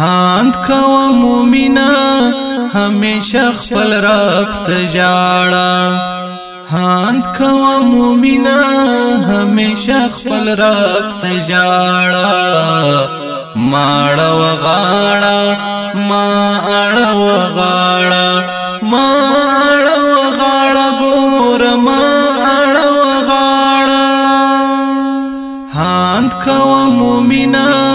هاند کوا مومنا همیشه خپل رب ته جاړه هاند کوا مومنا همیشه خپل رب ته جاړه ماړه وغاړه ما اړه وغاړه ما اړه وغاړه ګور ما اړه وغاړه هاند کوا مومنا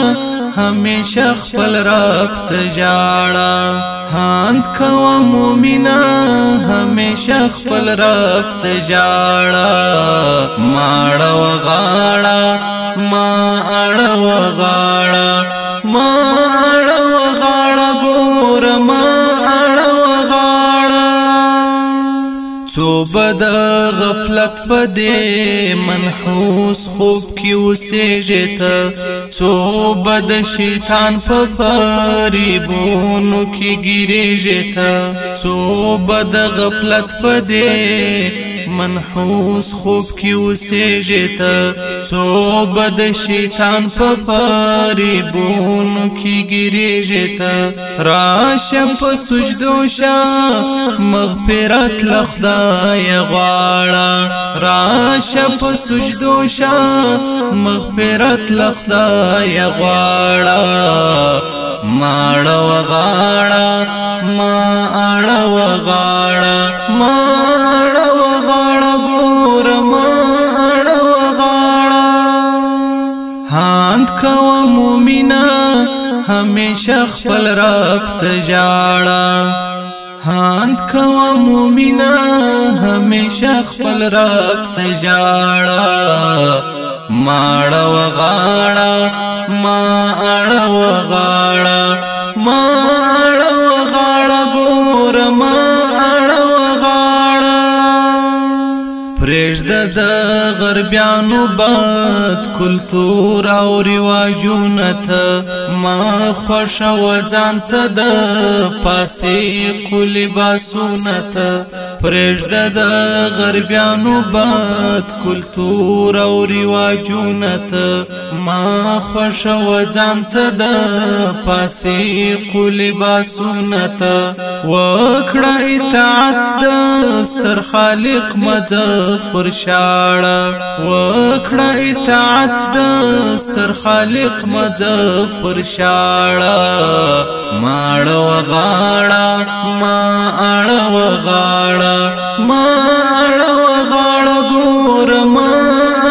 همیشه خپل رب ته ژاړه هاند کوه مومنه همیشه خپل رب ته ژاړه ماړه وغاړه ما اړه وغاړه ما اړه وغاړه ګوره ما اړه وغاړه څو به د غفلت په دې منحوس خوب کې اوسېږې ته څو بد شیطان په فریبونو کې ګریږي ته څو بد غفلت په دې منحوس خوب کې اوسېږي ته څو بد شیطان په فریبونو کې ګریږي ته راشه په سجدو شه مغفرت لخدای غواړه راشه په سجدو شه مغفرت لخدای یا غواړه ماړه وغاړه ما اړه وغاړه ما اړه وغاړه ګور ما اړه وغاړه هاند کو مومنا همیشه خپل رب ته ژاړه هاند کوا مومنا همیشه خپل رب ته ژاړه ماړه وغاړه ما اړه وغاړه د غربیانو بد کلتور او رواجونه ته ما خوش و ځان ته د پاسې کلی باسونه ته پرېږده د غربیانو بد کلتور او رواجونه ته ما خوش و ځان ته د پاسې کلی باسونه ته وکړه اطاعت ستر خالق مزه پر شاړه وکړه اطاعت د ستر خالق مزه پر شاړه ماړه وغاړه ما اړه وغاړه ما اړه وغاړه ګور ما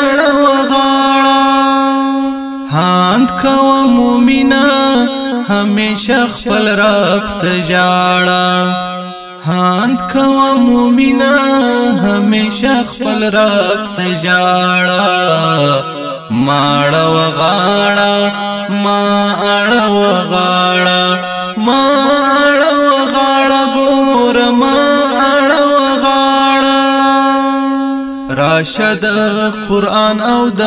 اړه وغاړه هاند کوه مومنه همیشه خپل رب ته ژاړه هاند کوا مومینا همیشه خپل رب تجاړه ماړه وغاړه ما اړه وغاړه راشد قران او د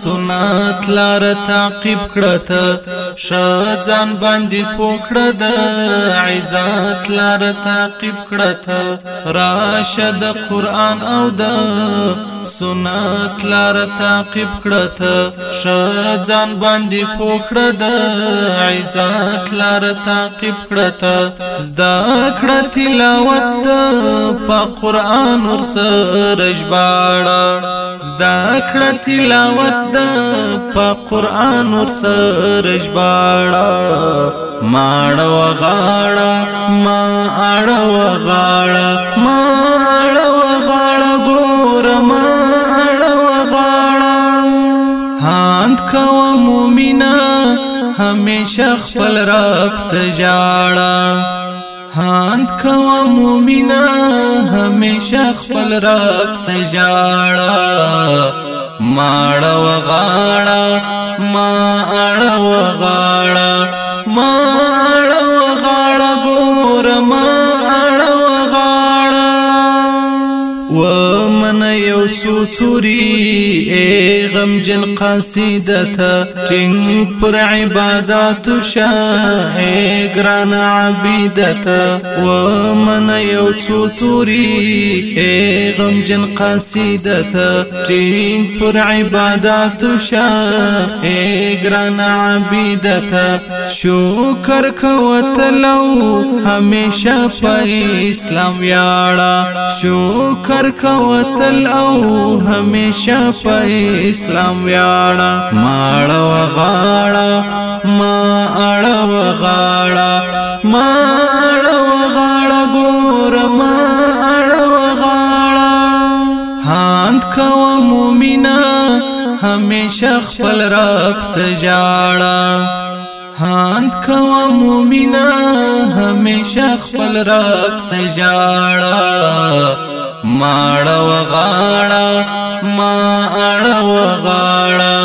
سنت لار تعقیب کړه شځان باندې پوکړه د عزت لار تعقیب کړه راشد قران او د سنت لار تعقیب کړه شځان باندې پوکړه د عزت لار تعقیب کړه زدا کړه تلاوت په قران ور سره ژباړه زدا کړه تلاوت د په قران ور سره ژباړه ماړه وغاړه ما اړه وغاړه ما اړه وغاړه ګور ما اړه وغاړه هاند کو مومنه همیشه خپل رب ته ژاړه هاند کوا مومینا همیشه خپل رب تجاړه ماړه وغاړه ما اړه وغاړه و من یو سوسوری ای غم جن قاصدتا ټینګ پر عبادت شا ای ګران عبادتا و من یو سوسوری ای غم جن قاصدتا ټینګ پر عبادت شا ای ګران عبادتا شکر کوت لو همیشه په اسلام یاړه شکر غرق وتل او همیشه په اسلام ویاړه ماړه وغاړه ما اړه وغاړه ما اړه وغاړه ګور ما اړه وغاړه هاند کو مومنا همیشه خپل رب تجاړه هاند کوا مومنا همیشه خپل رب ته ژاړه ماړه وغاړه ما اړه وغاړه